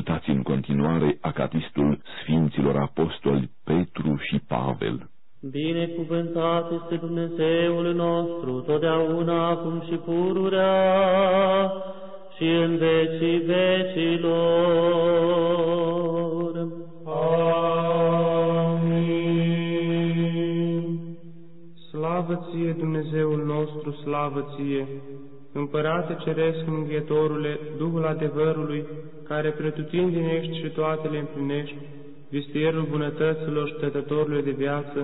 Ascultați în continuare acatistul Sfinților Apostoli Petru și Pavel. Binecuvântat este Dumnezeul nostru, totdeauna, acum și pururea, și în vecii vecilor. Amin. Slavă ție, Dumnezeul nostru, slavă ție! Împărate Ceresc, Mânghietorule, Duhul adevărului, care pretutindine ești și toate le împlinești, vistierul bunătăților și tătătorului de viață,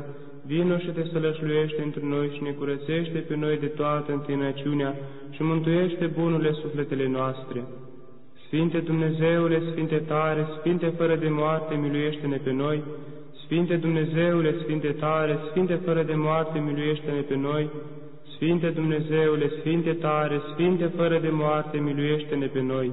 vino și te sălășluiește într noi și ne curățește pe noi de toată întinăciunea și mântuiește bunurile sufletele noastre. Sfinte Dumnezeule, Sfinte tare, Sfinte fără de moarte, miluiește-ne pe noi. Sfinte Dumnezeule, Sfinte tare, Sfinte fără de moarte, miluiește-ne pe noi. Sfinte Dumnezeule, Sfinte tare, Sfinte fără de moarte, miluiește-ne pe noi.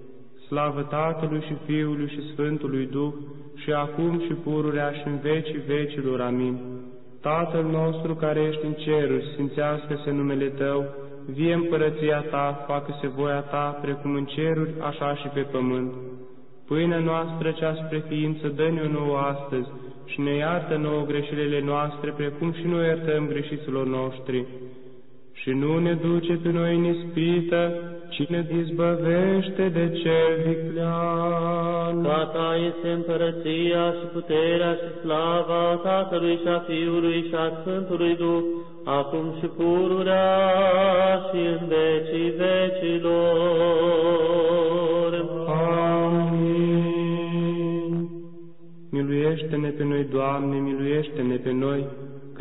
Slavă Tatălui și Fiului și Sfântului Duh, și acum și pururea și în vecii vecilor. Amin. Tatăl nostru care ești în ceruri, sfințească-se numele Tău, vie împărăția Ta, facă-se voia Ta, precum în ceruri, așa și pe pământ. Pâinea noastră cea spre ființă, dă-ne-o nouă astăzi și ne iartă nouă greșelile noastre, precum și noi iertăm greșiților noștri. Și nu ne duce pe noi în ispită, Cine izbăvește de cel viclean. Ca ta este împărăția și puterea și slava Tatălui și a Fiului și a Sfântului Duh, acum și pururea și în vecii vecilor. Amin. Miluiește-ne pe noi, Doamne, miluiește-ne pe noi,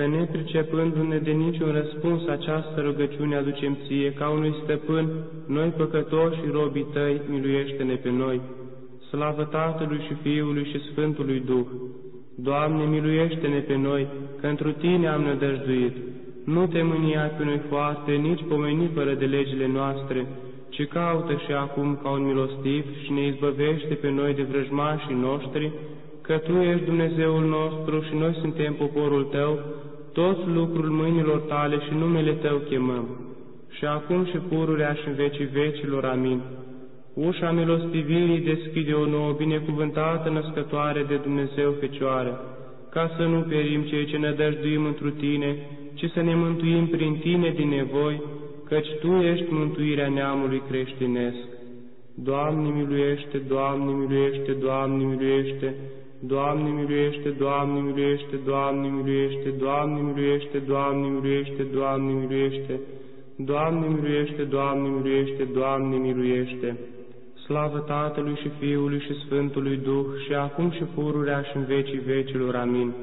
că nepricepându-ne de niciun răspuns această rugăciune aducem ție, ca unui stăpân, noi păcătoși și robii tăi, miluiește-ne pe noi. Slavă Tatălui și Fiului și Sfântului Duh! Doamne, miluiește-ne pe noi, că întru Tine am nădăjduit. Nu te mânia pe noi foarte, nici pomeni fără de legile noastre, ci caută și acum ca un milostiv și ne izbăvește pe noi de vrăjmașii noștri, că Tu ești Dumnezeul nostru și noi suntem poporul Tău, toți lucrul mâinilor tale și numele tău chemăm, și acum și pururea și în vecii vecilor. Amin. Ușa milostivirii deschide o nouă binecuvântată născătoare de Dumnezeu Fecioară, ca să nu perim cei ce ne dăjduim întru Tine, ci să ne mântuim prin Tine din nevoi, căci Tu ești mântuirea neamului creștinesc. Doamne miluiește, Doamne miluiește, Doamne miluiește, Doamne miluiește, Doamne miluiește, Doamne miluiește, Doamne miluiește, Doamne miluiește, Doamne miluiește, Doamne miluiește, Doamne miluiește, Doamne miluiește. Slavă Tatălui și Fiului și Sfântului Duh și acum și pururea și în vecii vecilor. Amin.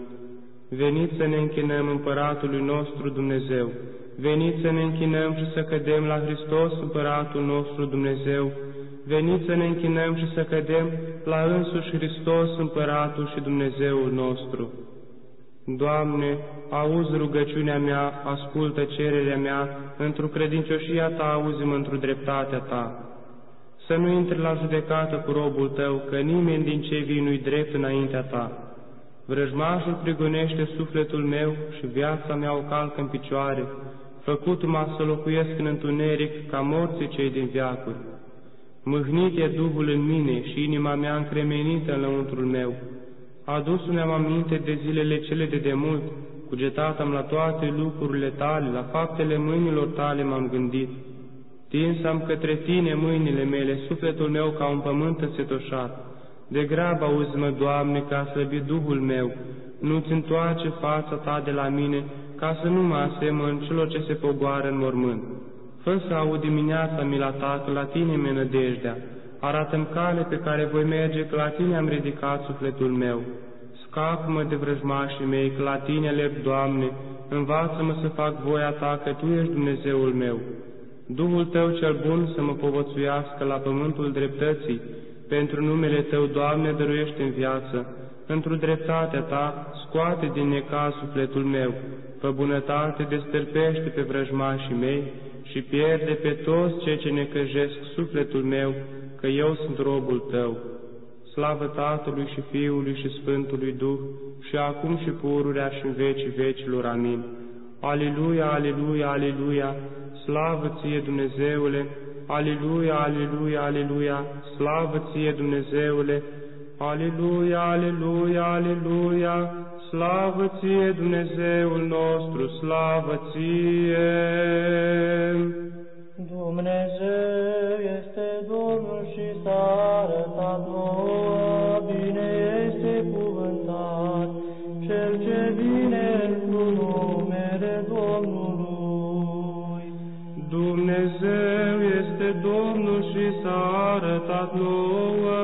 Veniți să ne închinăm Împăratului nostru Dumnezeu, veniți să ne închinăm și să cădem la Hristos Împăratul nostru Dumnezeu, veniți să ne închinăm și să cădem la însuși Hristos, Împăratul și Dumnezeul nostru. Doamne, auzi rugăciunea mea, ascultă cererea mea, într-o credincioșia Ta auzi-mă într-o dreptatea Ta. Să nu intri la judecată cu robul Tău, că nimeni din cei vii nu-i drept înaintea Ta. Vrăjmașul prigonește sufletul meu și viața mea o calcă în picioare, făcut-mă să locuiesc în întuneric ca morții cei din viacuri. Mâhnit e Duhul în mine și inima mea încremenită în lăuntrul meu. Adus-mi am aminte de zilele cele de demult, cugetat am la toate lucrurile tale, la faptele mâinilor tale m-am gândit. Tins am către tine mâinile mele, sufletul meu ca un pământ însetoșat. De grab auzi-mă, Doamne, ca să slăbi Duhul meu, nu-ți întoarce fața ta de la mine, ca să nu mă asemăn celor ce se pogoară în mormânt. Fă să aud dimineața mila ta, că la tine mi nădejdea. Arată-mi cale pe care voi merge, că la tine am ridicat sufletul meu. Scapă-mă de vrăjmașii mei, că la tine alerg, Doamne, învață-mă să fac voia ta, că Tu ești Dumnezeul meu. Duhul Tău cel bun să mă povățuiască la pământul dreptății, pentru numele Tău, Doamne, dăruiește în viață, într-o dreptatea Ta, scoate din necaz sufletul meu, fă bunătate destârpește pe vrăjmașii mei și pierde pe toți cei ce necăjesc sufletul meu, că eu sunt robul tău. Slavă Tatălui și Fiului și Sfântului Duh, și acum și pururea și în vecii vecilor. Amin. Aleluia, aleluia, aleluia, slavă ție Dumnezeule, aleluia, aleluia, aleluia, slavă ție Dumnezeule, aleluia, aleluia, aleluia, slavă ție Dumnezeul nostru, slavă ție. Dumnezeu este Domnul și s-a arătat nouă, bine este cuvântat cel ce vine într numele Domnului. Dumnezeu este Domnul și s-a arătat nouă,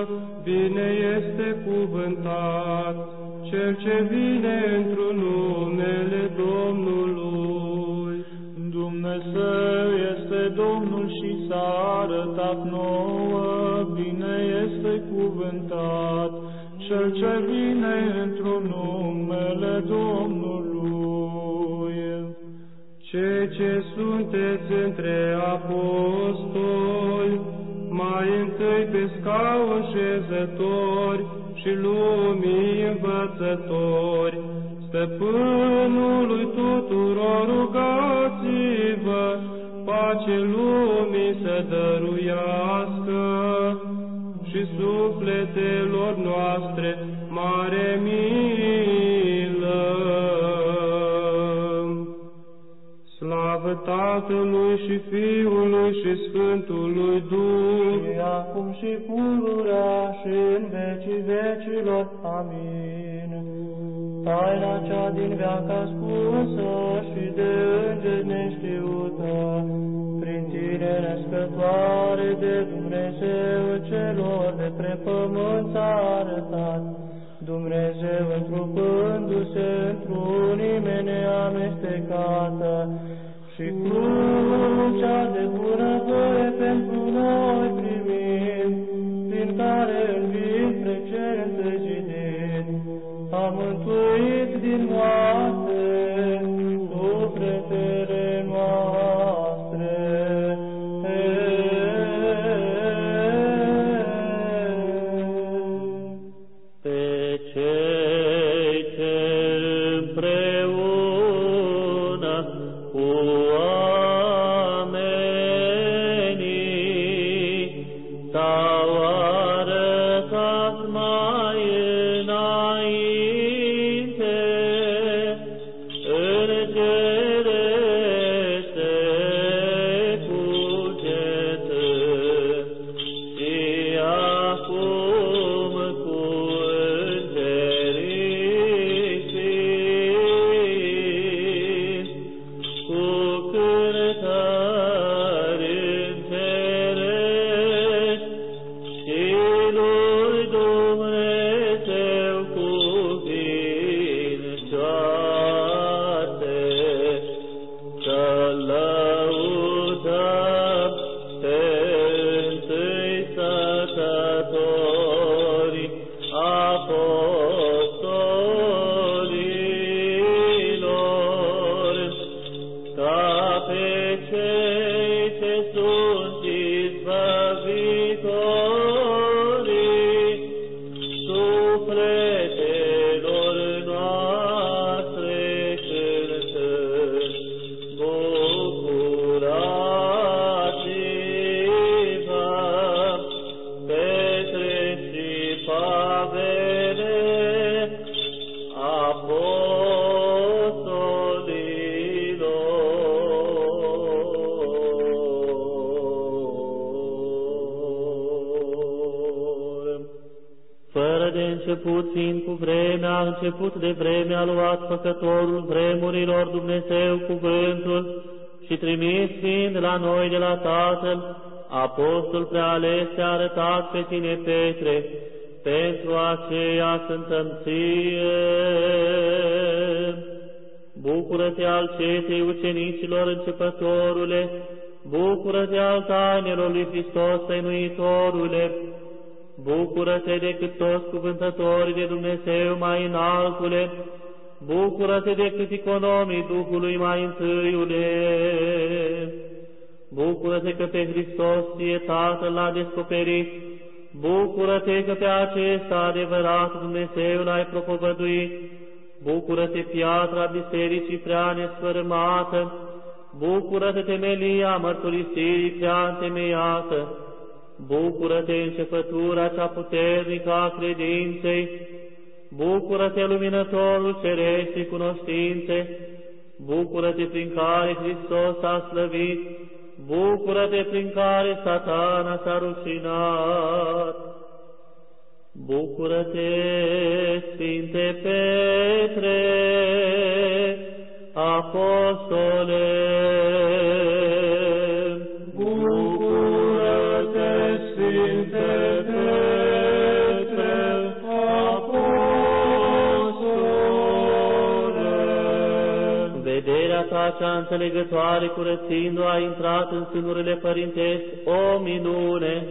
bine este cuvântat cel ce vine într numele Domnului. Dumnezeu este Domnul și s-a arătat nouă, bine este cuvântat cel ce vine într numele Domnului. Cei ce sunteți între apostoli, mai întâi pe scaun șezători și lumii învățători, stăpânului tuturor rugați-vă, pace lumii să dăruiască și sufletelor noastre mare milă. Tatălui și Fiului și Sfântului Duh, și acum și pururea și în vecii vecilor. Amin. Taina cea din veac ascunsă și de îngeri neștiută, prin tine născătoare de Dumnezeu celor de pe pământ s-a arătat, Dumnezeu întrupându-se într-un nimeni amestecată, și crucea de bunăvoie vremea, a început de vreme a luat făcătorul vremurilor Dumnezeu cuvântul și trimis fiind la noi de la Tatăl, apostol preales te-a arătat pe tine, Petre, pentru aceea cântăm ție. Bucură-te al cetei ucenicilor începătorule, bucură-te al tainelor lui Hristos tăinuitorule, bucură-te decât toți cuvântătorii de Dumnezeu mai înaltule, Bucură-te decât economii Duhului mai întâiule. Bucură-te că pe Hristos ție Tatăl l-a descoperit. Bucură-te că pe acesta adevărat Dumnezeu l-ai propovăduit. Bucură-te piatra bisericii prea nesfărâmată. Bucură-te temelia mărturisirii prea întemeiată. Bucură-te începătura cea puternică a credinței. Bucură-te luminătorul cereștii cunoștințe. Bucură-te prin care Hristos a slăvit Bucură-te prin care satana s-a rușinat. Bucură-te, Sfinte Petre, Apostole, ta cea înțelegătoare curățindu a intrat în sânurile părintești, o minune,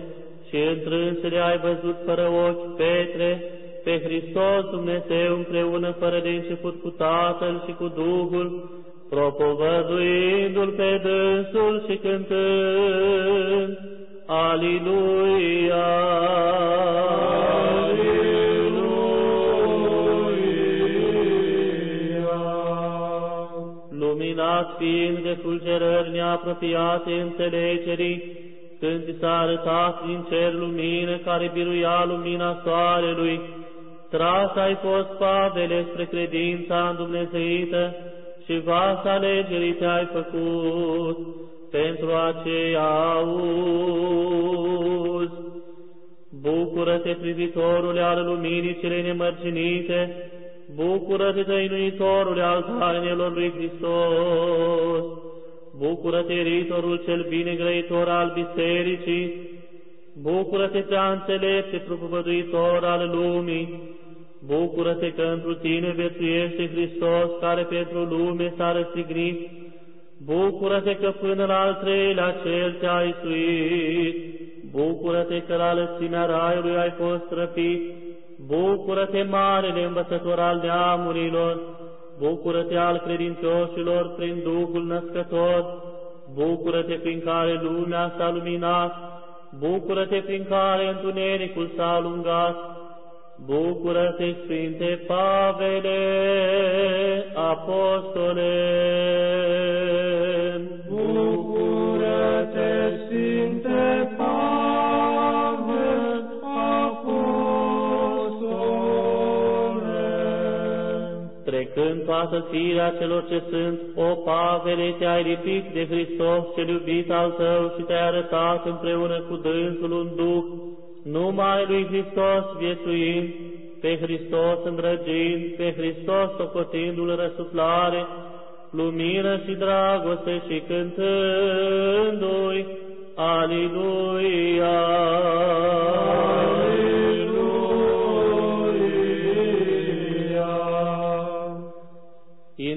și întrânsele ai văzut fără ochi, Petre, pe Hristos Dumnezeu împreună fără de început cu Tatăl și cu Duhul, propovăduindu-L pe dânsul și cântând, Aliluia! Luminat fiind de fulgerări neapropiate înțelegerii, când ți s-a arătat din cer lumină care biruia lumina soarelui, tras ai fost pavele spre credința îndumnezeită și vas alegerii te-ai făcut, pentru aceea auzi. Bucură-te, privitorule al luminii cele nemărginite, Bucură-te, dăinuitorule al tainelor lui Hristos! Bucură-te, ritorul cel bine grăitor al bisericii! Bucură-te, prea înțelepte, propovăduitor al lumii! Bucură-te că întru tine viețuiește Hristos, care pentru lume s-a răstignit! Bucură-te că până la al treilea cel te-ai suit! Bucură-te că la lățimea raiului ai fost răpit! Bucură-te, marele învățător al neamurilor, bucură-te al credincioșilor prin Duhul născător, bucură-te prin care lumea s-a luminat, bucură-te prin care întunericul s-a alungat, bucură-te, Sfinte Pavele, Apostole! Bucură-te, Sfinte toată firea celor ce sunt, o pavele te-ai lipit de Hristos cel iubit al tău și te-ai arătat împreună cu dânsul un Duh, numai lui Hristos viețuind, pe Hristos îndrăgind, pe Hristos socotindu-L răsuflare, lumină și dragoste și cântându-i, Aliluia!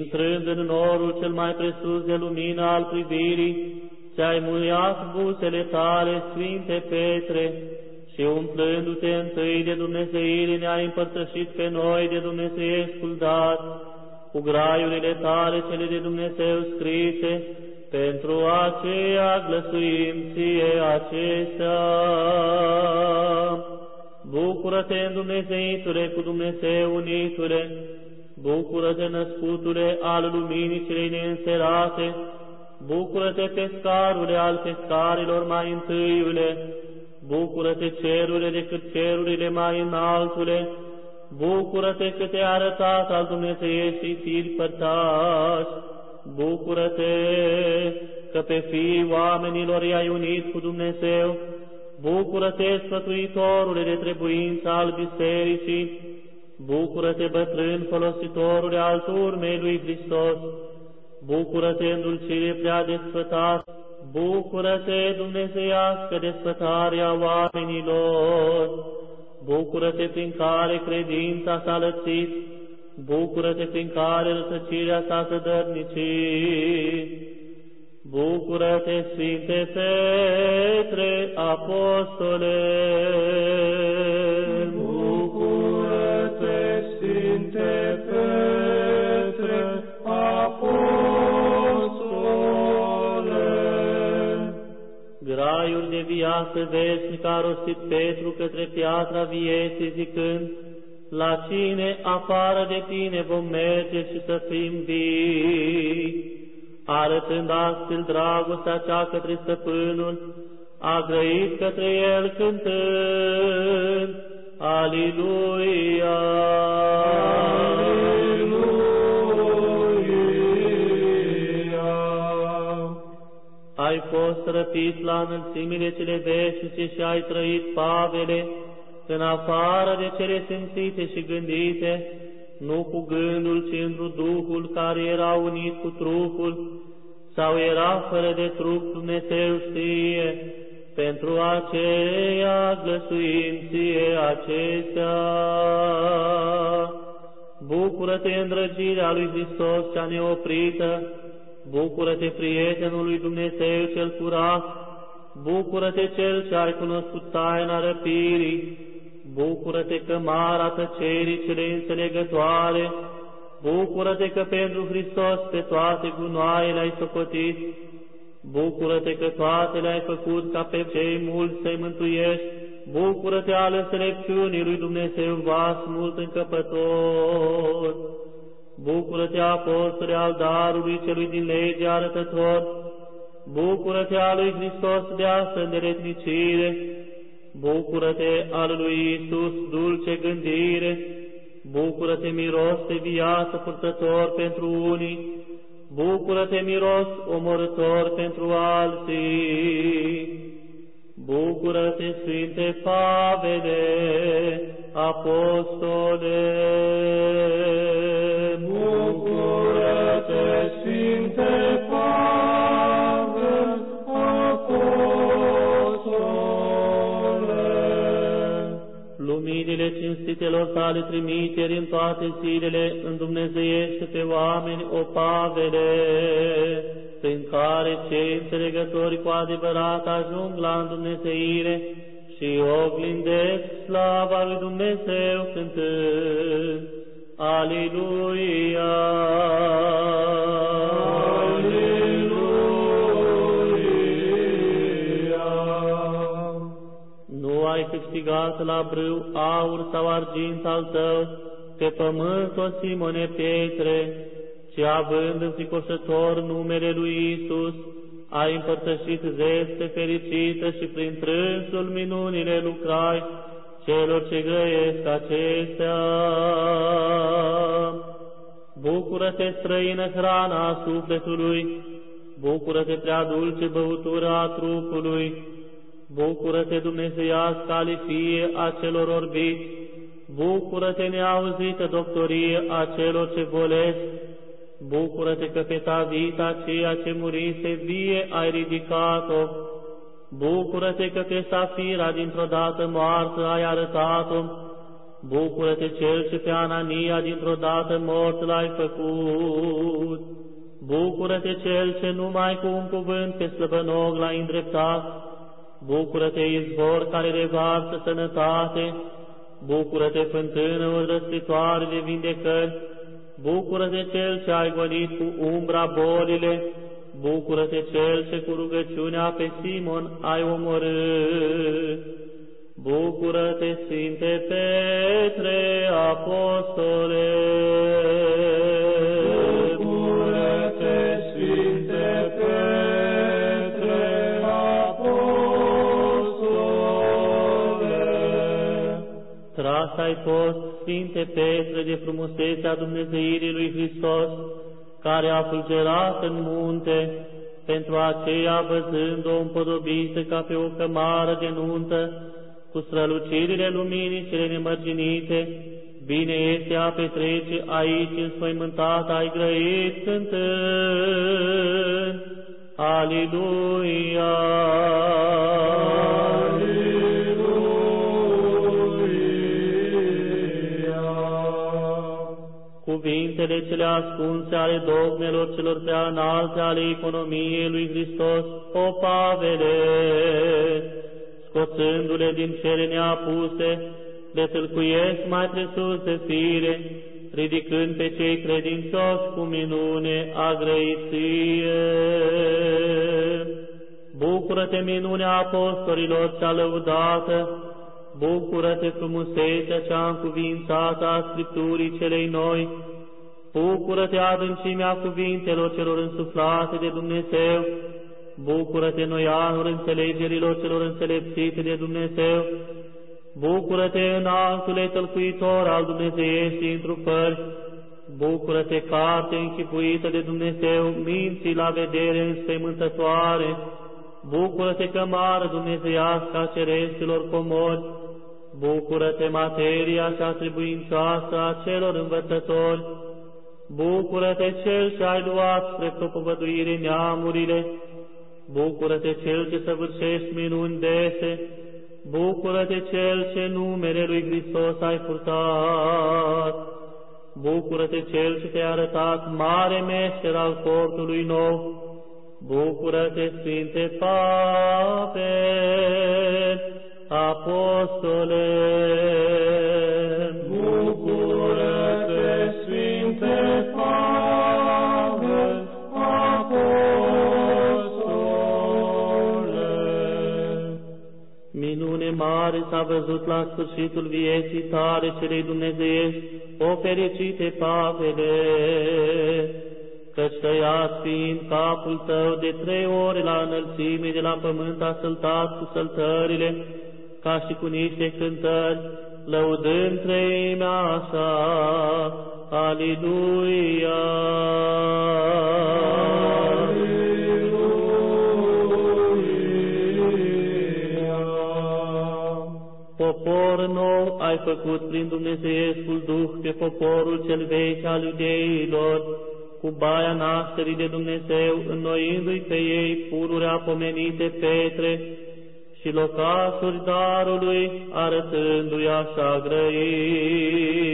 Intrând în norul cel mai presus de lumină al privirii, ți-ai muiat buzele tale, Sfinte Petre, și umplându-te întâi de Dumnezeire ne-ai împărtășit pe noi de Dumnezeiescul dar, cu graiurile tale cele de Dumnezeu scrise, pentru aceea glăsuim ție acestea. Bucură-te în Dumnezeitule cu Dumnezeu unitule, Bucură-te, născutule al luminii celei neînserate, Bucură-te, pescarule al pescarilor mai întâiule, Bucură-te, cerule decât cerurile mai înaltule, Bucură-te că te-a arătat al Dumnezeieștii firi părtași, Bucură-te că pe fiii oamenilor i-ai unit cu Dumnezeu, Bucură-te, sfătuitorule de trebuință al bisericii, Bucură-te, bătrân folositorule al turmei lui Hristos! Bucură-te, îndulcire prea desfătat! Bucură-te, Dumnezeiască desfătarea oamenilor! Bucură-te prin care credința s-a lățit! Bucură-te prin care rătăcirea s-a zădărnicit! Bucură-te, Sfinte Petre, Apostole! Viață veșnică a rostit Petru către piatra vieții zicând, La cine afară de tine vom merge și să fim vii? Arătând astfel dragostea cea către stăpânul, a grăit către el cântând, Aliluia! ai fost răpit la înălțimile cele veșnice și ai trăit pavele în afară de cele simțite și gândite, nu cu gândul, ci într Duhul care era unit cu trupul, sau era fără de trup, Dumnezeu știe, pentru aceea glăsuinție acestea. Bucură-te, îndrăgirea lui Hristos cea neoprită, Bucură-te, prietenul lui Dumnezeu cel curat, bucură-te cel ce ai cunoscut taina răpirii, bucură-te că mara tăcerii cele înțelegătoare, bucură-te că pentru Hristos pe toate gunoaiele ai socotit, bucură-te că toate le-ai făcut ca pe cei mulți să-i mântuiești, bucură-te ale înțelepciunii lui Dumnezeu vas mult încăpător. Bucură-te, apostole al darului celui din lege arătător, Bucură-te al lui Hristos de asta îndeletnicire, Bucură-te al lui Iisus dulce gândire, Bucură-te miros de viață purtător pentru unii, Bucură-te miros omorător pentru alții. Bucură-te, Sfinte Pavele, Apostole! Luminile cinstitelor tale trimiteri în toate zilele îndumnezeiește pe oameni, o Pavele, prin care cei înțelegători cu adevărat ajung la îndumnezeire și oglindesc slava lui Dumnezeu cântând. Aleluia! Câștigat la brâu aur sau argint al tău, pe pământ, o Simone Pietre, ci având înfricoșător numele lui Isus, ai împărtășit zeste fericită și prin trânsul minunile lucrai celor ce grăiesc acestea. Bucură-te, străină hrana a sufletului, bucură-te, prea dulce băutura a trupului, bucură-te, Dumnezeiască alifie a celor orbiți, bucură-te, neauzită doctorie a celor ce bolesc, Bucură-te că pe Tavita, ceea ce murise vie, ai ridicat-o. Bucură-te că pe Safira, dintr-o dată moartă, ai arătat-o. Bucură-te cel ce pe Anania, dintr-o dată mort, l-ai făcut. Bucură-te cel ce numai cu un cuvânt pe slăbănog l-ai îndreptat. Bucură-te izvor care revarsă sănătate. Bucură-te fântână răstritoare de vindecări Bucură-te cel ce ai gonit cu umbra bolile, Bucură-te cel ce cu rugăciunea pe Simon ai omorât. Bucură-te, Sfinte Petre, Apostole! Ai fost Sfinte Petre, de frumusețea Dumnezeirii lui Hristos, care a fulgerat în munte, pentru aceea văzând-o împodobită ca pe o cămară de nuntă, cu strălucirile luminii cele nemărginite, bine este a petrece aici înspăimântat ai grăit cântând. Aleluia! Cuvintele cele ascunse ale dogmelor celor prea înalte ale economiei lui Hristos, o Pavele, scoțându-le din cele neapuse, le tâlcuiesc mai presus de fire, ridicând pe cei credincioși cu minune a grăiție. Bucură-te, minunea apostolilor cea lăudată! Bucură-te, frumusețea cea încuvințată a Scripturii celei noi! Bucură-te, adâncimea cuvintelor celor însuflate de Dumnezeu! Bucură-te, noi anul înțelegerilor celor înțelepțite de Dumnezeu! Bucură-te, înaltule tălcuitor al Dumnezeieștii întrupări! Bucură-te, carte închipuită de Dumnezeu, minții la vedere înspăimântătoare! Bucură-te, cămară dumnezeiască a cereștilor comori! Bucură-te, materia cea trebuincioasă a celor învățători! Bucură-te, Cel ce ai luat spre propovăduire neamurile! Bucură-te, Cel ce săvârșești minuni dese! Bucură-te, Cel ce numele lui Hristos ai purtat! Bucură-te, Cel ce te-a arătat mare meșter al cortului nou! Bucură-te, Sfinte Pavel, Apostole! Minune mare s-a văzut la sfârșitul vieții tale celei dumnezeiești, o fericite Pavele! căci tăiat fiind capul tău de trei ori la înălțime de la pământ a săltat cu săltările, ca și cu niște cântări, lăudând treimea așa, Aliluia! Popor nou ai făcut prin Dumnezeiescul Duh pe poporul cel vechi al iudeilor, cu baia nașterii de Dumnezeu, înnoindu-i pe ei pururea pomenite petre și locașuri darului, arătându-i așa grăind.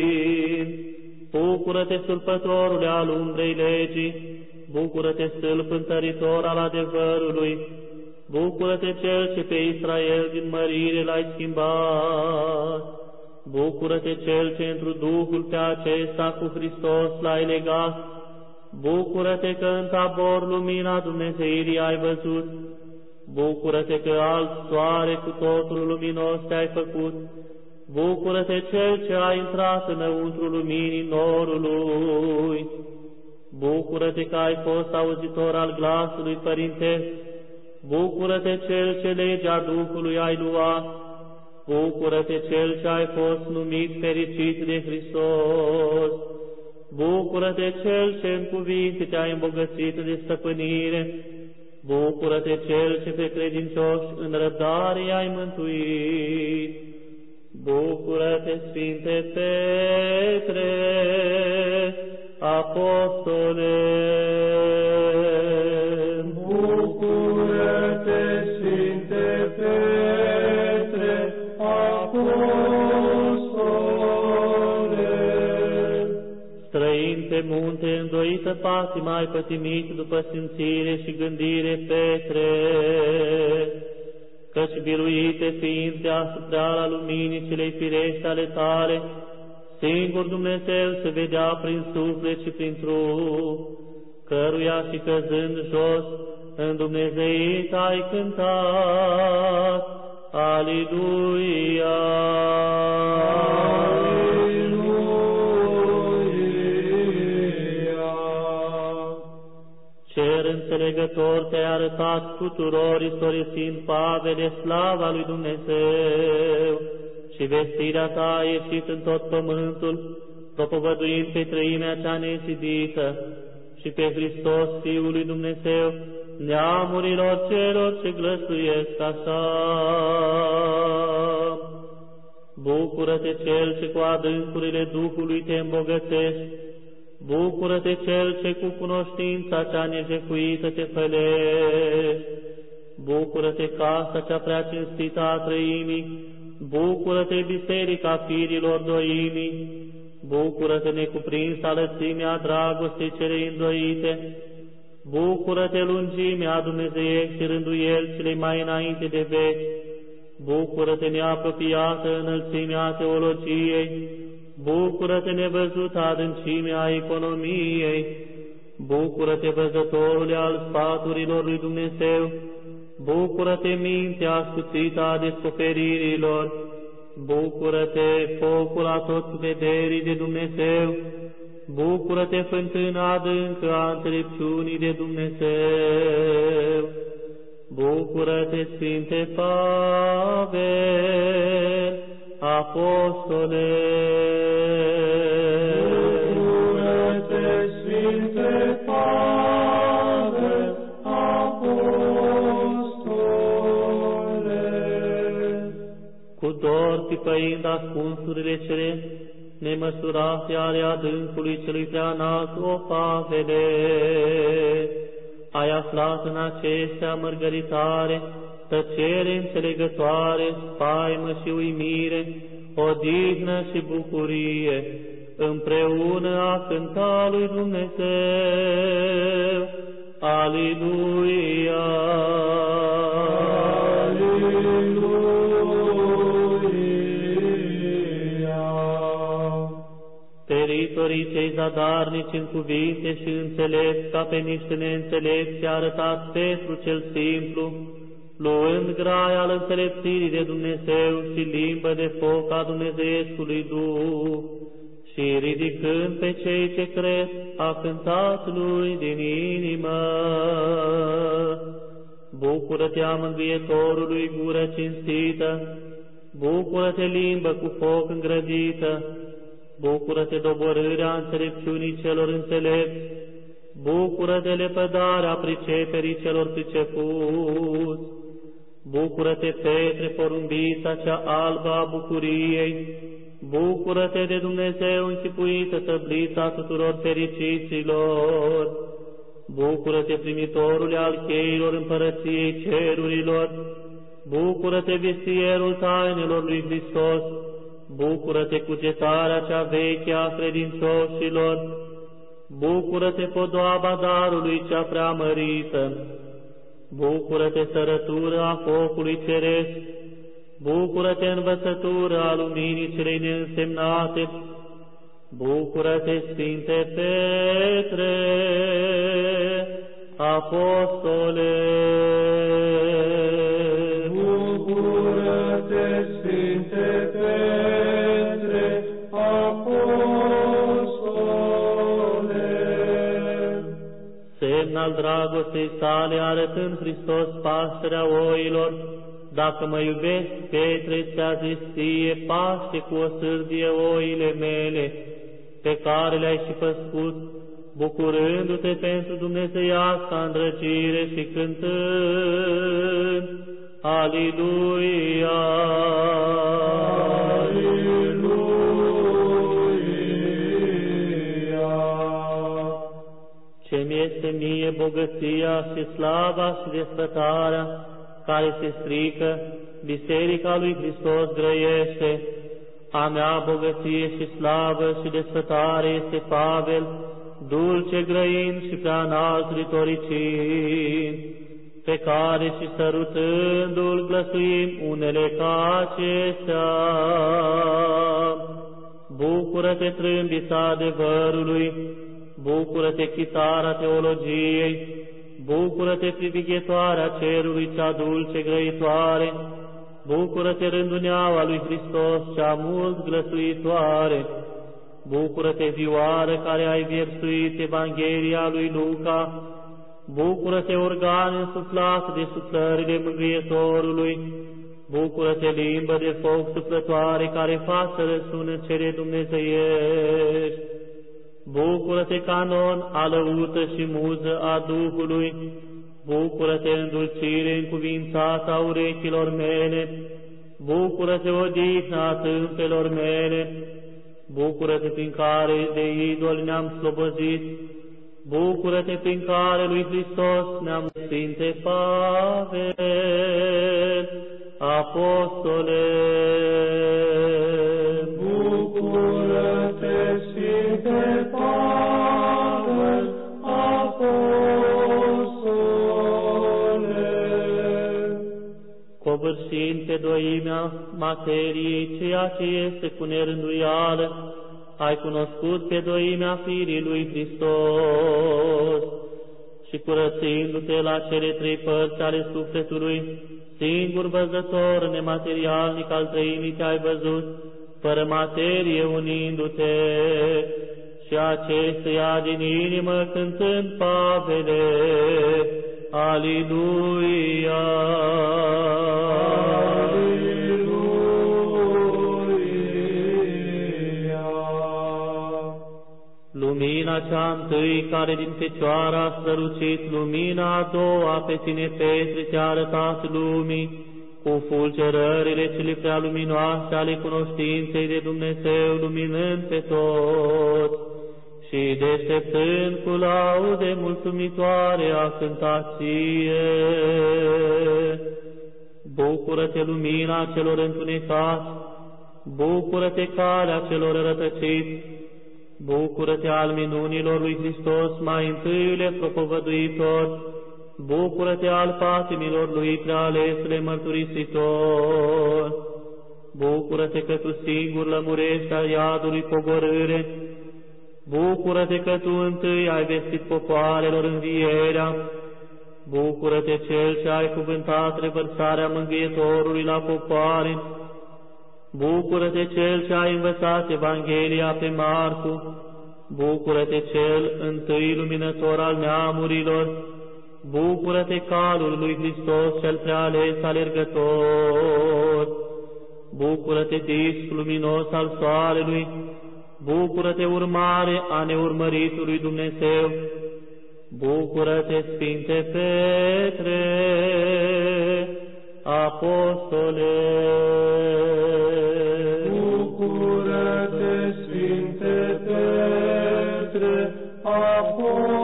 Bucură-te, sâlpătorule al umbrei legii, bucură-te, stâlp întăritor al adevărului, bucură-te, cel ce pe Israel din mărire l-ai schimbat, bucură-te, cel ce într Duhul pe acesta cu Hristos l-ai legat, Bucură-te că în tabor lumina Dumnezeirii ai văzut, Bucură-te că alt soare cu totul luminos te-ai făcut, Bucură-te cel ce a intrat înăuntru luminii norului, Bucură-te că ai fost auzitor al glasului părintesc, Bucură-te cel ce legea Duhului ai luat, Bucură-te cel ce ai fost numit fericit de Hristos, Bucură-te cel ce în cuvinte te-ai îmbogățit de stăpânire, Bucură-te cel ce pe credincioși în răbdare ai mântuit. Bucură-te, Sfinte Petre, Apostole! Bucură-te, Sfinte Petre, Apostole! pe munte îndoită patima ai pătimit după simțire și gândire petre, căci biruite fiind deasupra la luminii celei firești ale tale, singur Dumnezeu se vedea prin suflet și prin trup, căruia și căzând jos, în Dumnezeit ai cântat, Aliluia! înțelegător te-ai arătat tuturor istorisind pavele slava lui Dumnezeu. Și vestirea ta a ieșit în tot pământul, propovăduind pe trăimea cea nezidită. Și pe Hristos, Fiul lui Dumnezeu, neamurilor celor ce glăsuiesc așa. Bucură-te cel ce cu adâncurile Duhului te îmbogățești, Bucură-te cel ce cu cunoștința cea nejefuită te fălești. Bucură-te casa cea prea cinstită a trăimii, Bucură-te biserica firilor doimii, Bucură-te necuprinsa lățimea dragostei cele îndoite, Bucură-te lungimea Dumnezeiești rânduieli cele mai înainte de veci, Bucură-te neapropiată înălțimea teologiei, Bucură-te nevăzut adâncimea economiei, Bucură-te văzătorule al sfaturilor lui Dumnezeu, Bucură-te mintea ascuțită a descoperirilor, Bucură-te focul a tot vederii de Dumnezeu, Bucură-te fântâna adâncă a înțelepciunii de Dumnezeu, Bucură-te, Sfinte Pavel, Apostole! Bucură-te, Sfinte Pavel, Apostole! Cu dor pipăind ascunsurile cele nemăsurate ale adâncului celui prea înalt, o Pavele, ai aflat în acestea mărgăritare, tăcere înțelegătoare, spaimă și uimire, odihnă și bucurie, împreună a cânta lui Dumnezeu. Aliluia! Peritorii cei zadarnici în cuvinte și înțelepți ca pe niște neînțelepți a arătat Petru cel simplu, luând graia al înțelepțirii de Dumnezeu și limbă de foc a Dumnezeescului Duh, și ridicând pe cei ce cred, a cântat lui din inimă. Bucură-te a mângâietorului gură cinstită, bucură-te limbă cu foc îngrădită, bucură-te doborârea înțelepciunii celor înțelepți, bucură-te lepădarea priceperii celor pricepuți, bucură-te petre porumbița cea albă a bucuriei, bucură-te de Dumnezeu închipuită tăblița tuturor fericiților, bucură-te primitorule al cheilor împărăției cerurilor, bucură-te vestierul tainelor lui Hristos, bucură-te cugetarea cea veche a credincioșilor, bucură-te podoaba darului cea preamărită, bucură-te sărătură a focului ceresc, bucură-te învățătură a luminii celei neînsemnate, bucură-te, Sfinte Petre, Apostole! Bucură-te, Sfinte al dragostei sale arătând Hristos pașterea oilor, dacă mă iubesc, Petre, ți-a zis ție, paște cu o sârdie oile mele, pe care le-ai și păscut, bucurându-te pentru Dumnezeiasca îndrăgire și cântând, Aliluia! Este mie bogăția și slava și desfătarea care se strică, Biserica lui Hristos grăiește, a mea bogăție și slavă și desfătare este Pavel, dulce grăind și prea înalt ritoricind, pe care și sărutându-l glăsuim unele ca acestea. Bucură-te trâmbița adevărului, bucură-te chitara teologiei, bucură-te privighetoarea cerului cea dulce grăitoare, bucură-te rânduneaua lui Hristos cea mult glăsuitoare, bucură-te vioară care ai viersuit Evanghelia lui Luca, bucură-te organe însuflat de suflările mângâietorului, bucură-te limbă de foc suflătoare care fac să răsună cele dumnezeiești, bucură-te canon alăută și muză a Duhului, bucură-te îndulcire încuvințată a urechilor mele, bucură-te odihna tâmpelor mele, bucură-te prin care de idoli ne-am slobozit, bucură-te prin care lui Hristos ne-am Sfinte Pavel, Apostole. Covârșind pe doimea materiei ceea ce este cu nerânduială, ai cunoscut pe doimea firii lui Hristos. Și curățindu-te la cele trei părți ale sufletului, singur văzător nematerialnic al trăimii te-ai văzut, fără materie unindu-te, și acesteia din inimă cântând pavele, Aliluia! Lumina cea întâi care din Fecioara a strălucit, lumina a doua pe tine, Petre, te-a arătat lumii, cu fulgerările cele prea luminoase ale cunoștinței de Dumnezeu, luminând pe toți și deșteptând cu laude mulțumitoare a cântație. Bucură-te lumina celor întunecați, bucură-te calea celor rătăciți, bucură-te al minunilor lui Hristos, mai întâiule propovăduitor, bucură-te al patimilor lui prealesule mărturisitor, bucură-te că tu singur lămurești al iadului pogorâre, bucură-te că tu întâi ai vestit popoarelor învierea, bucură-te cel ce ai cuvântat revărsarea mângâietorului la popoare, bucură-te cel ce ai învățat Evanghelia pe Marcu, bucură-te cel întâi luminător al neamurilor, Bucură-te calul lui Hristos cel preales alergător! Bucură-te disc luminos al soarelui! Bucură-te urmare a neurmăritului Dumnezeu! Bucură-te, Sfinte Petre, Apostole! Bucură-te, Sfinte Petre, Apostole!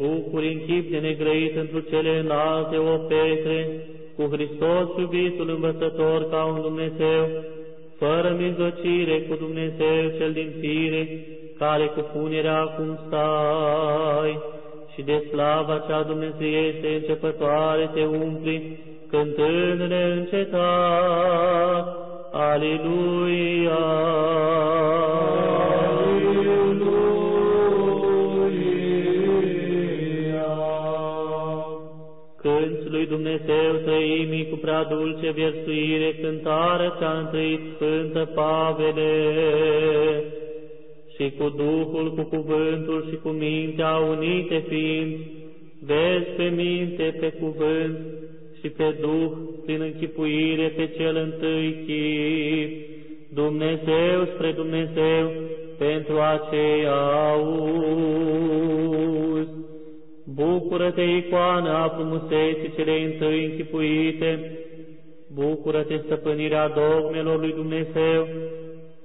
bucuri în chip de negrăit într cele înalte, o Petre, cu Hristos iubitul învățător ca un Dumnezeu, fără mijlocire cu Dumnezeu cel din fire, care cu punerea acum stai, și de slava cea dumnezeiește începătoare te umpli, cântând neîncetat, Aleluia! Dumnezeu trăimii cu prea dulce viersuire, cântare ți-a întâit Sfântă Pavele, și cu Duhul, cu cuvântul și cu mintea unite fiind, vezi pe minte, pe cuvânt și pe Duh, prin închipuire pe cel întâi chip, Dumnezeu spre Dumnezeu, pentru aceea auzi. Bucură-te, icoană a frumuseții cele întâi închipuite, Bucură-te, stăpânirea dogmelor lui Dumnezeu,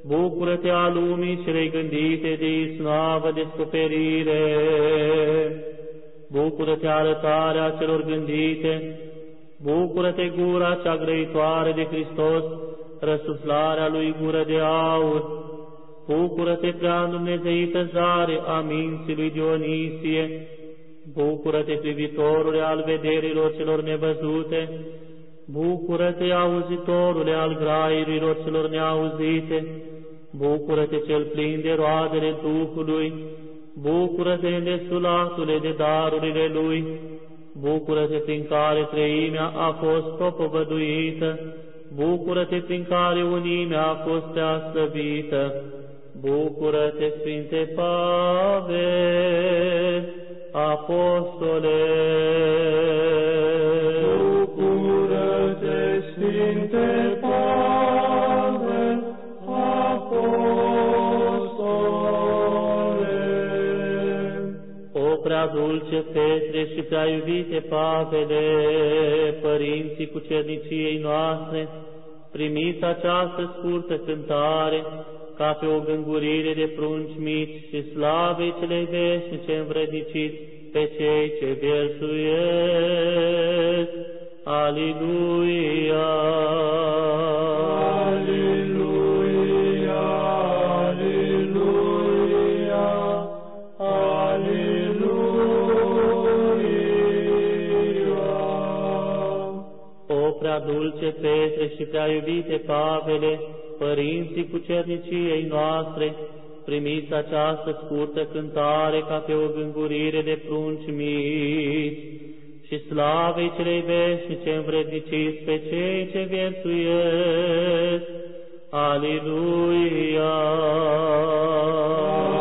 Bucură-te a lumii celei gândite de isnavă descoperire, Bucură-te arătarea celor gândite, Bucură-te gura cea grăitoare de Hristos, răsuflarea lui gură de aur, Bucură-te prea Dumnezeită zare a minții lui Dionisie, Bucură-te, privitorule al vederilor celor nevăzute, Bucură-te, auzitorule al graiurilor celor neauzite, Bucură-te, cel plin de roadele Duhului, Bucură-te, îndesulatule de darurile Lui, Bucură-te, prin care treimea a fost propovăduită, Bucură-te, prin care unimea a fost preaslăvită, Bucură-te, Sfinte Pavel, Apostole, bucură-te, Sfinte Pavel, Apostole. O prea dulce Petre și prea iubite Pavele, părinții cu cerniciei noastre, primiți această scurtă cântare, ca pe o gângurire de prunci mici și slavei cele veșnice învrediciți pe cei ce viersuiesc. Aleluia! Aleluia! Aleluia! Aleluia! O prea dulce Petre și prea iubite Pavele, părinții cu cerniciei noastre, primiți această scurtă cântare ca pe o gângurire de prunci mici și slavei celei veșnice învredniciți pe cei ce viețuiesc. Aleluia! Aleluia,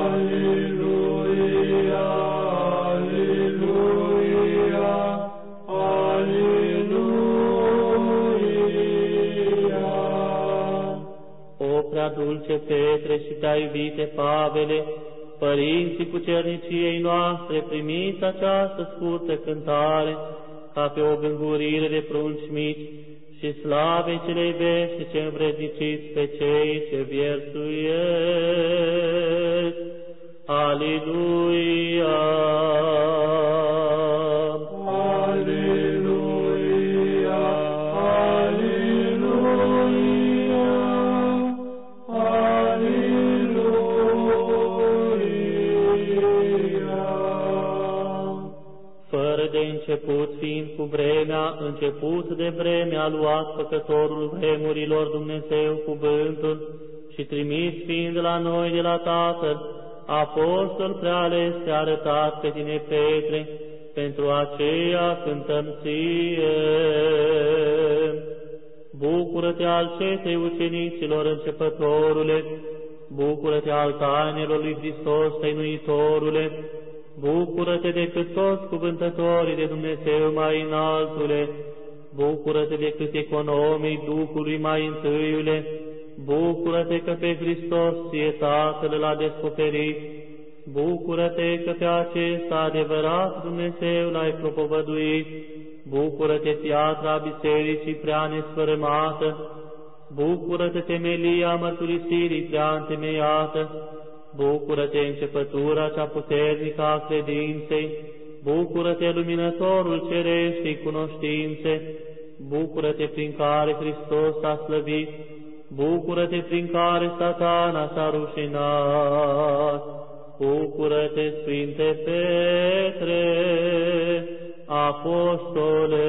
dulce Petre și te iubite Pavele, părinții cu cerniciei noastre, primiți această scurtă cântare, ca pe o gângurire de prunci mici, și slave celei veșnice învredniciți pe cei ce vierțuiesc. Aleluia! Aleluia, început, fiind cu vremea, început de vreme a luat făcătorul vremurilor Dumnezeu cuvântul și trimis fiind la noi de la Tatăl, apostol preales te-a arătat pe tine, Petre, pentru aceea cântăm ție. Bucură-te al cetei ucenicilor începătorule, bucură-te al tainelor lui Hristos, tăinuitorule, bucură-te decât toți cuvântătorii de Dumnezeu mai înaltule, bucură-te decât economii Duhului mai întâiule, bucură-te că pe Hristos ție Tatăl l-a descoperit, bucură-te că pe acesta adevărat Dumnezeu l-ai propovăduit, bucură-te piatra bisericii prea nesfărâmată, bucură-te temelia mărturisirii prea întemeiată, bucură-te începătura cea puternică a credinței, bucură-te luminătorul cereștii cunoștințe, bucură-te prin care Hristos a slăvit, bucură-te prin care satana s-a rușinat, bucură-te, Sfinte Petre, apostole.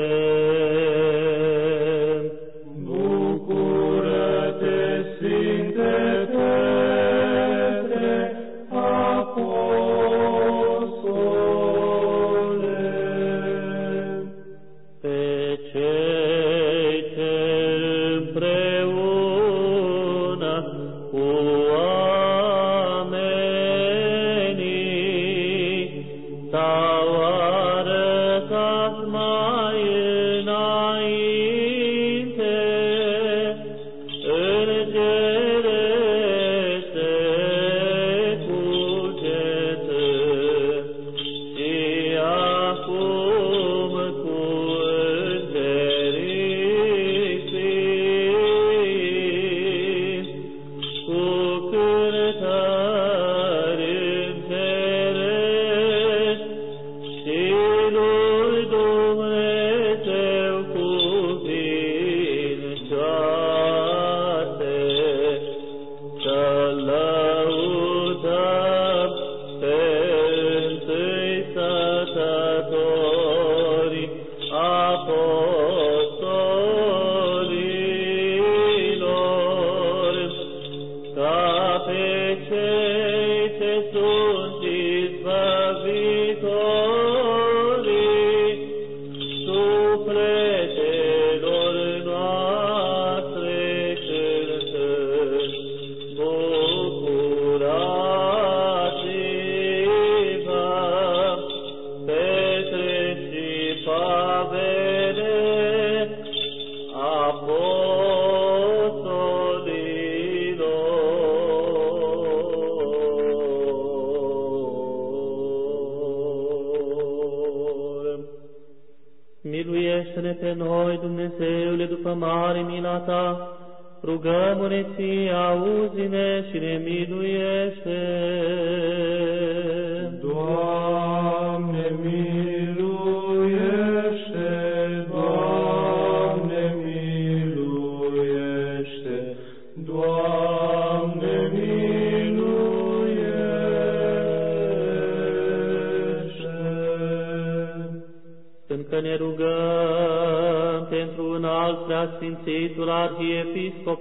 Rugăm-ne ție, auzi-ne și ne miluiește.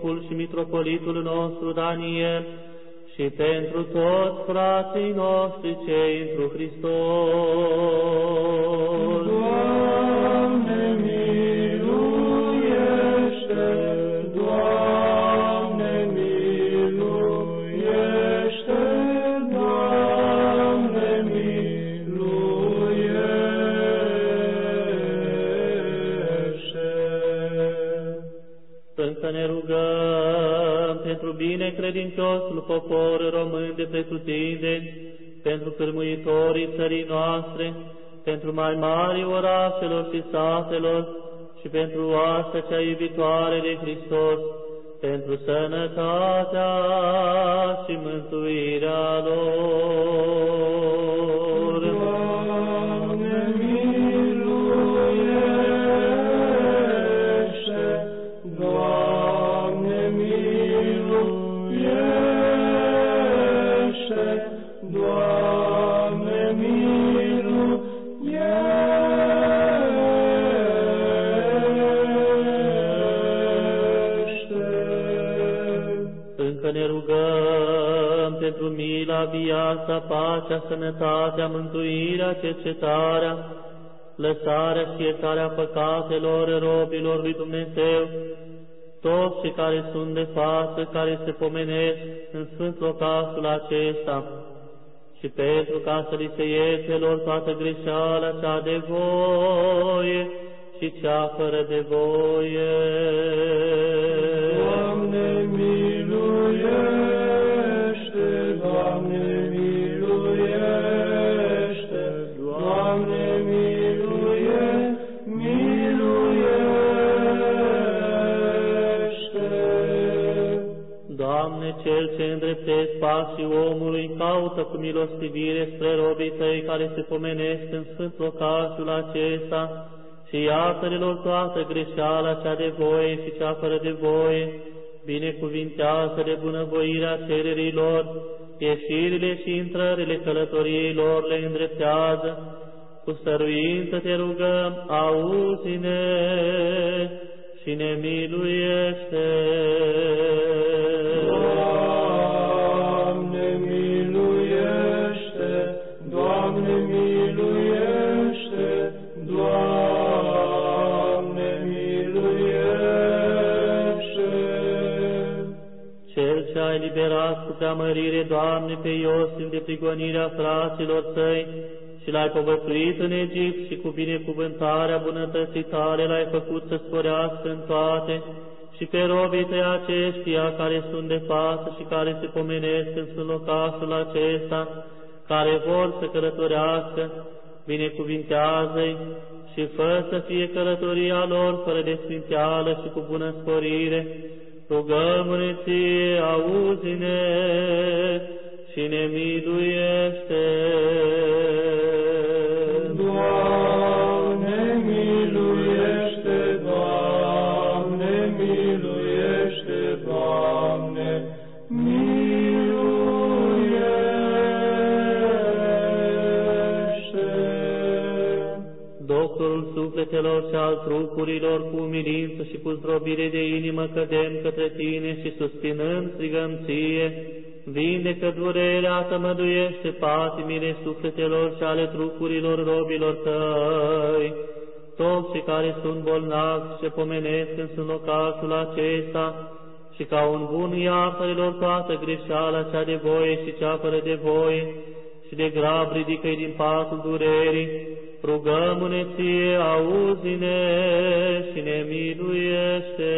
Preasfințitul Arhiepiscopul și Mitropolitul nostru Daniel și pentru toți frații noștri cei întru Hristos. Popor român de pretutindeni, pentru cârmuitorii țării noastre, pentru mai mari orașelor și satelor și pentru oastea cea iubitoare de Hristos, pentru sănătatea și mântuirea lor. Viața, pacea, sănătatea, mântuirea, cercetarea, lăsarea și iertarea păcatelor robilor lui Dumnezeu, toți cei care sunt de față, care se pomenesc în sfânt locașul acesta, și pentru ca să li se ierte lor toată greșeala cea de voie și cea fără de voie. Cel ce îndreptezi pașii omului, caută cu milostivire spre robii tăi care se pomenesc în sfânt locașul acesta. Și iată lor toată greșeala cea de voie și cea fără de voie, binecuvintează de bunăvoirea cererilor, ieșirile și intrările călătoriei lor le îndreptează, cu stăruință te rugăm, auzi-ne și ne miluiește. Eliberat cu preamărire, Doamne, pe Iosif de prigonirea fraților săi și l-ai povățuit în Egipt și cu binecuvântarea bunătății tale l-ai făcut să sporească în toate și pe robii tăi aceștia care sunt de față și care se pomenesc în sfânt locașul acesta, care vor să călătorească, binecuvintează-i și fă să fie călătoria lor fără de sfinteală și cu bună sporire, rugăm-ne ție, auzi-ne și ne miluiește. Sufletelor și al trupurilor, cu umilință și cu zdrobire de inimă cădem către tine și suspinând strigăm ție, vindecă durerea, tămăduiește patimile sufletelor și ale trupurilor robilor tăi. Toți cei care sunt bolnavi și pomenesc în sunt locașul acesta, și ca un bun iartă-lor toată greșeala cea de voie și cea fără de voie, și de grab ridică-i din patul durerii, rugăm-ne ție, auzi-ne și ne miluiește.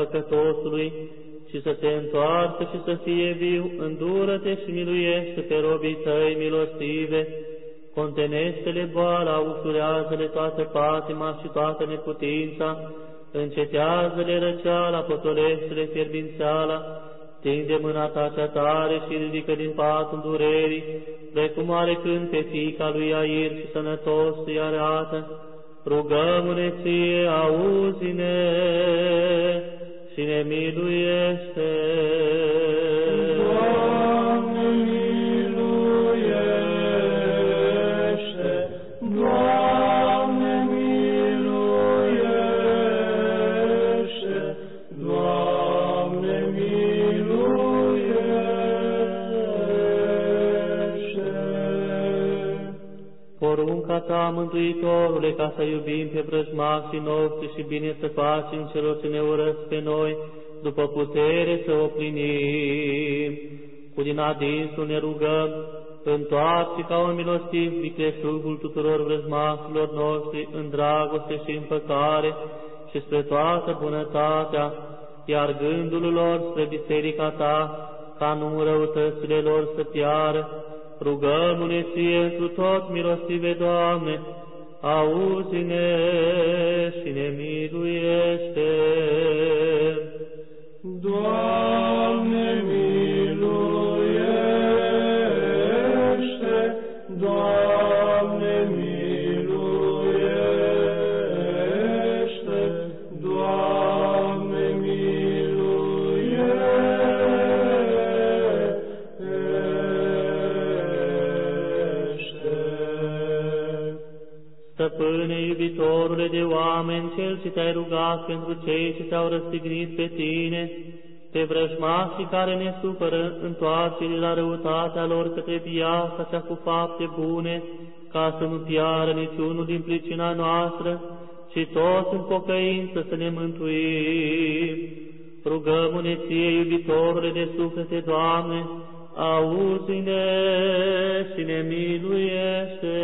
Păcătosului, și să se întoarcă și să fie viu, îndură-te și miluiește pe robii tăi milostive, contenește-le boala, ușurează-le toată patima și toată neputința, încetează-le răceala, potolește-le fierbințeala, tinde mâna ta cea tare și ridică din patul durerii, precum are când pe fica lui Air și sănătos îi arată, rugăm-ne ție, auzi-ne și ne miluiește. Mântuitorule, ca să iubim pe vrăjmașii noștri și bine să facem celor ce ne urăsc pe noi, după putere să o plinim. Cu din adinsul ne rugăm, întoarce ca un milostiv vicleșugul tuturor vrăjmașilor noștri în dragoste și în păcare și spre toată bunătatea, iar gândul lor spre biserica ta, ca nu răutățile lor să piară, rugăm-ne ție cu tot milostive, Doamne, auzi-ne și ne miluiește. De oameni, cel ce te-ai rugat pentru cei ce te-au răstignit pe tine, pe vrăjmașii care ne supără, întoarce la răutatea lor către viața cea cu fapte bune, ca să nu piară niciunul din pricina noastră, ci toți în pocăință să ne mântuim. Rugăm-ne ție, iubitorule de suflete, Doamne, auzi-ne și ne miluiește.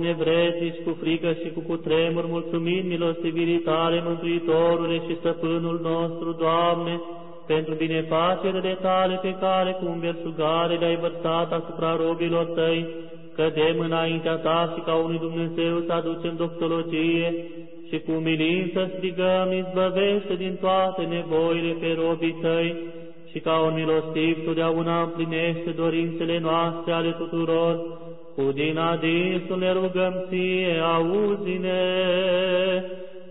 Niște robi nevrednici cu frică și cu cutremur, mulțumind milostivirii tale, Mântuitorule și Stăpânul nostru, Doamne, pentru binefacerile tale pe care cu înversugare le-ai vărsat asupra robilor tăi, cădem înaintea ta și ca unui Dumnezeu să aducem doxologie și cu umilință strigăm, izbăvește din toate nevoile pe robii tăi. Și ca un milostiv totdeauna împlinește dorințele noastre ale tuturor, cu din adinsul ne rugăm ție, auzi-ne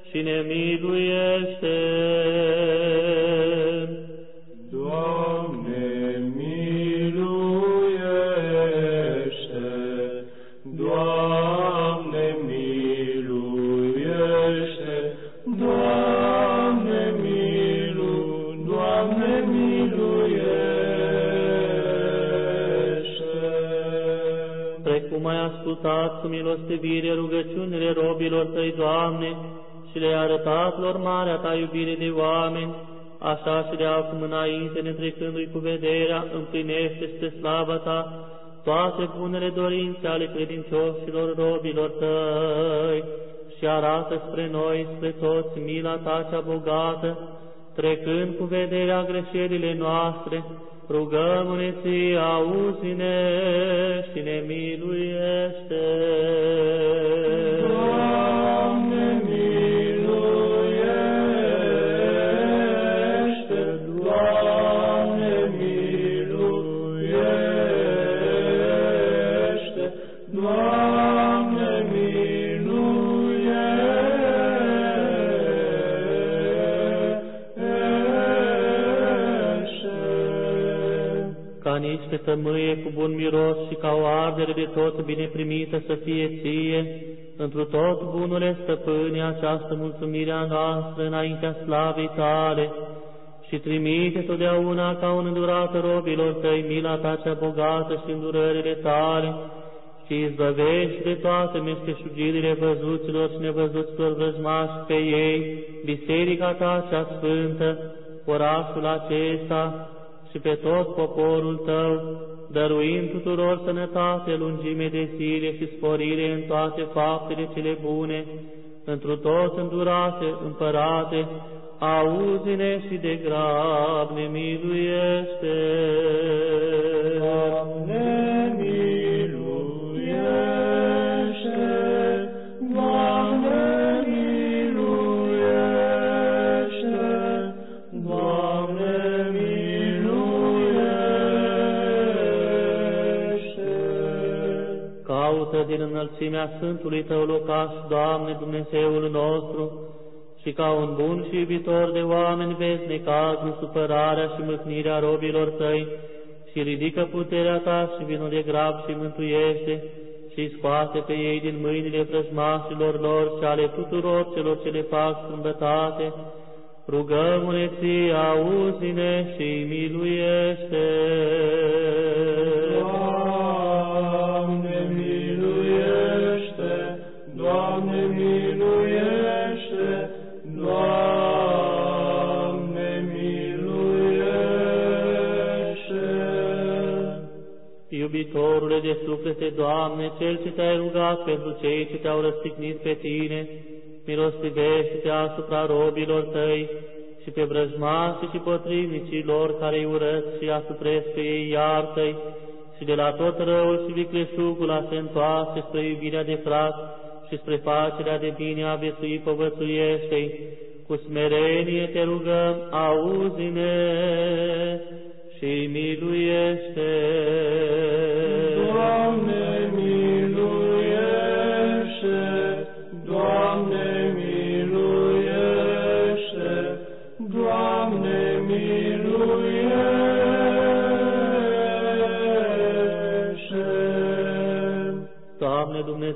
și ne miluiește. Ascultat cu milostivire rugăciunile robilor tăi, Doamne, și le-ai arătat lor marea ta iubire de oameni, așa și de acum înainte, netrecându-i cu vederea, împlinește spre slava ta toate bunele dorințe ale credincioșilor robilor tăi și arată spre noi, spre toți, mila ta cea bogată, trecând cu vederea greșelile noastre, rugăm-ne ție, auzi-ne și ne miluiește. Tămâie cu bun miros și ca o ardere de tot bine primită să fie ție, întru tot bunule stăpâne această mulțumire a noastră înaintea slavei tale. Și trimite totdeauna ca un îndurat robilor tăi mila ta cea bogată și îndurările tale. Și izbăvești de toate meșteșugirile văzuților și nevăzuților vrăjmași pe ei, biserica ta cea sfântă, orașul acesta, și pe tot poporul tău, dăruind tuturor sănătate, lungime de zile și sporire în toate faptele cele bune, întru toți îndurate, împărate, auzi-ne și de grab ne miluiește. Doamne, din înălțimea Sfântului Tău locaș, Doamne Dumnezeul nostru, și ca un bun și iubitor de oameni vezi necazul, supărarea și mâhnirea robilor Tăi, și ridică puterea Ta și vinul de grab și mântuiește, și scoate pe ei din mâinile vrăjmașilor lor și ale tuturor celor ce le fac sâmbătate. Rugăm-ne Ție, auzi-ne și miluiește. Iubitorule de suflete, Doamne, Cel ce te-ai rugat pentru cei ce te-au răstignit pe Tine, milostivește-te asupra robilor Tăi și pe vrăjmașii și potrivnicii lor care îi urăți și asupresc pe ei iartă și de la tot răul și vicleșugul a se întoarce spre iubirea de frat și spre facerea de bine a viețui povățuiește Cu smerenie te rugăm, auzi-ne și miluiește.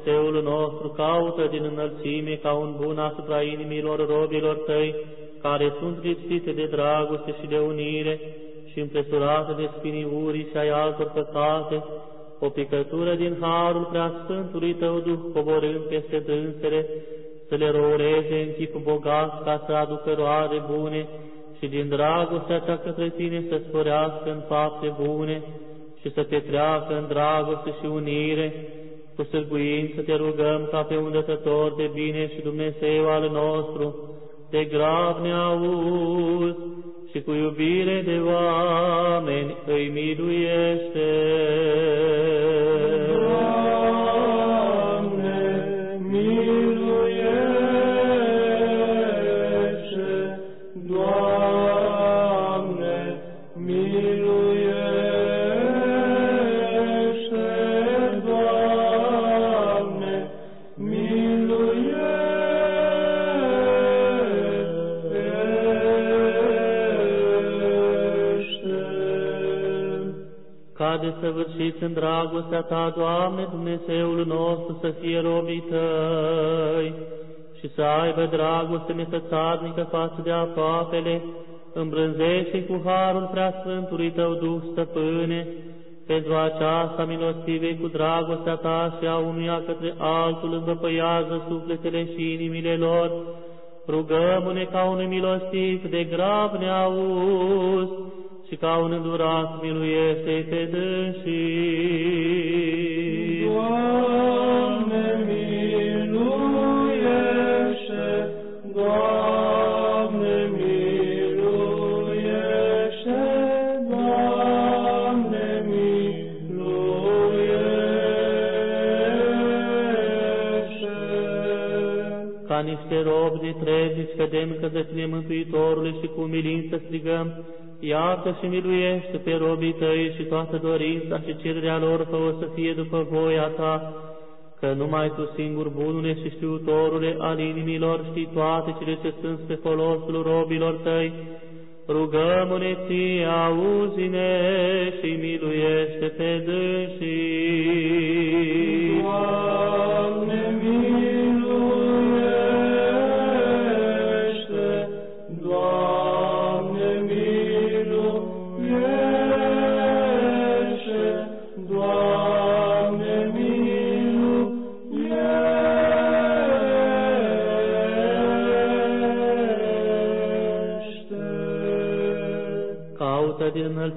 Dumnezeul nostru, caută din înălțime ca un bun asupra inimilor robilor Tăi, care sunt lipsite de dragoste și de unire și împresurate de spiniurii și ai altor păcate, o picătură din harul preasfântului Tău Duh coborând peste dânsele, să le roureze în chip bogat ca să aducă roade bune și din dragostea ta către Tine să sporească în fapte bune și să te treacă în dragoste și unire, cu sârguință te rugăm ca pe un dătător de bine și Dumnezeu al nostru, de grav ne auzi și cu iubire de oameni îi miluiește. Săvârșiți în dragostea Ta, Doamne, Dumnezeul nostru, să fie robii Tăi și să aibă dragoste nesățarnică față de aproapele, îmbrânzește cu harul preasfântului Tău Duh, Stăpâne, pentru aceasta milostivei cu dragostea Ta și a unuia către altul învăpăiază sufletele și inimile lor, rugăm-ne ca un milostiv de grab ne auzi și ca un îndurat miluiește pe dânsii. Doamne, miluiește! Doamne, miluiește! Doamne, miluiește! Ca niște robi de treziți cădem către Tine, Mântuitorule, și cu umilință strigăm, Iată și miluiește pe robii Tăi și toată dorința și cererea lor fă să fie după voia Ta, că numai Tu singur, bunule și știutorule al inimilor, știi toate cele ce sunt spre folosul robilor Tăi, rugăm-ne Ție, auzi-ne și miluiește pe dânsii. Doamne,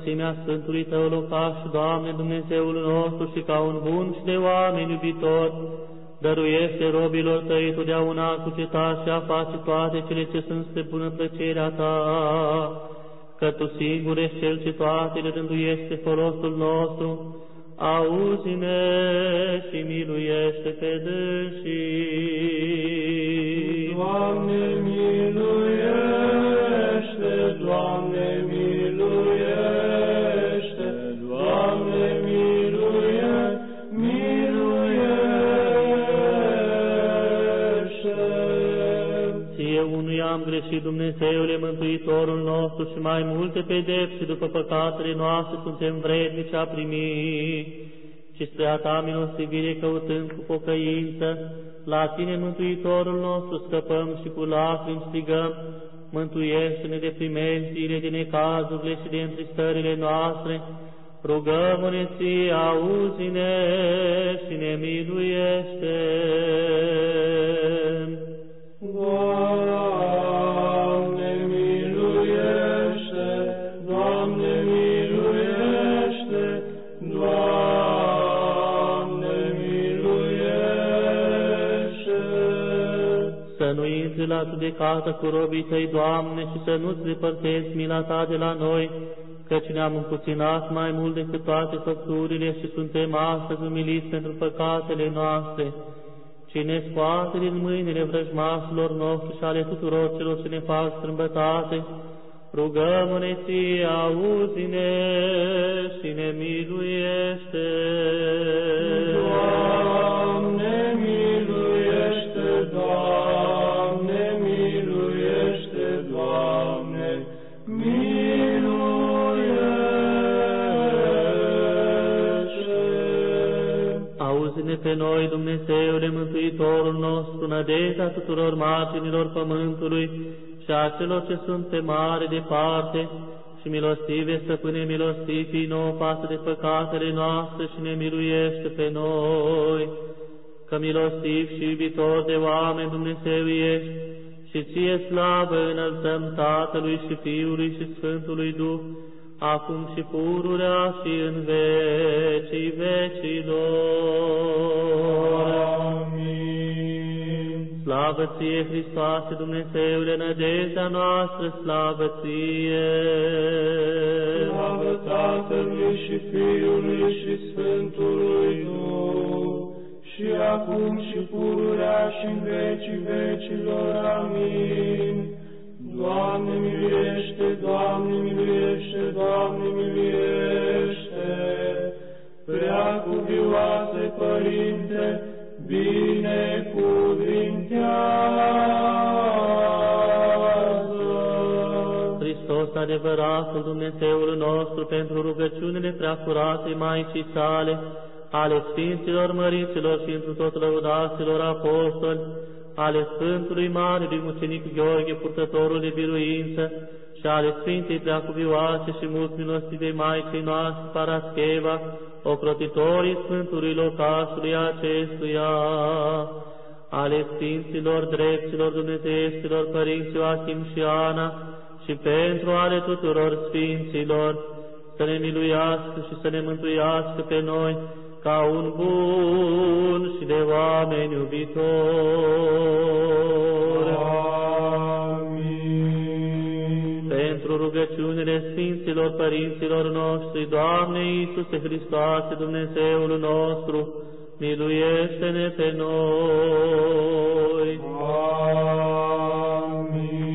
înălțimea Sfântului Tău locaș, Doamne Dumnezeul nostru, și ca un bun și de oameni iubitor, Dăruiește robilor tăi totdeauna cu cetate și a face toate cele ce sunt spre bună plăcerea ta, că tu singur ești cel ce toate le rânduiește folosul nostru, auzi-ne și miluiește pe dânsii. Doamne, miluiește, greșit, Dumnezeule, Mântuitorul nostru, și mai multe pedepse după păcatele noastre suntem vrednici a primi, și spre a ta milostivire căutând cu pocăință, la tine, Mântuitorul nostru, scăpăm și cu lacrimi strigăm, mântuiește-ne de primejdile, de necazurile și de întristările noastre, rugăm-ne ție, auzi-ne și ne miluiește. Judecată cu robii tăi, Doamne, și să nu-ți depărtezi mila ta de la noi, căci ne-am împuținat mai mult decât toate făpturile și suntem astăzi umiliți pentru păcatele noastre. Cine scoate din mâinile vrăjmașilor noștri și ale tuturor celor ce ne fac strâmbătate, rugăm-ne ție, auzi-ne și ne miluiește. Auzi-ne pe noi, Dumnezeule Mântuitorul nostru, nădejdea tuturor marginilor pământului și a celor ce sunt pe mare departe, și milostive, stăpâne milostiv, fii nouă față de păcatele noastre și ne miluiește pe noi, că milostiv și iubitor de oameni Dumnezeu ești, și ție slavă înălțăm Tatălui și Fiului și Sfântului Duh, acum și pururea și în vecii vecilor. Amin. Slavă ție, Hristoase, Dumnezeule, nădejdea noastră, slavă ție! Slavă Tatălui și Fiului și Sfântului Duh, și acum și pururea și în vecii vecilor. Amin. Doamne miluiește, Doamne miluiește, Doamne miluiește, prea cuvioase Părinte, binecuvintează. Hristos, adevăratul Dumnezeul nostru, pentru rugăciunile preacurate Maicii sale, ale Sfinților Măriților și întru tot lăudaților apostoli, ale Sfântului Marelui Mucenic Gheorghe, purtătorul de biruință, și ale Sfintei Preacuvioase și mult milostivei Maicii noastre, Parascheva, ocrotitorii Sfântului locașului acestuia, ale Sfinților Dreptilor Dumnezeieștilor Părinți Joachim și Ana, și pentru ale tuturor Sfinților, să ne miluiască și să ne mântuiască pe noi, ca un bun și de oameni iubitor. Amin. Pentru rugăciunile Sfinților Părinților noștri, Doamne Iisuse Hristoase, Dumnezeul nostru, miluiește-ne pe noi. Amin.